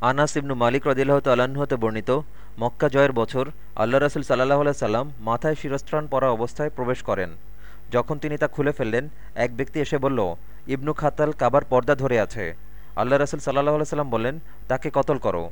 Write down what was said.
আনাস ইবনু মালিক রদিল্লাহ তাল্লাহ্ন বর্ণিত, মক্কা জয়ের বছর আল্লাহ রসুল সাল্লাহ সাল্লাম মাথায় শিরস্ত্রাণ পরা অবস্থায় প্রবেশ করেন। যখন তিনি তা খুলে ফেললেন, এক ব্যক্তি এসে বলল, ইবনু খাতাল কাবার পর্দা ধরে আছে। আল্লাহ রসুল সাল্লাহ সাল্লাম বললেন, তাকে কতল করো।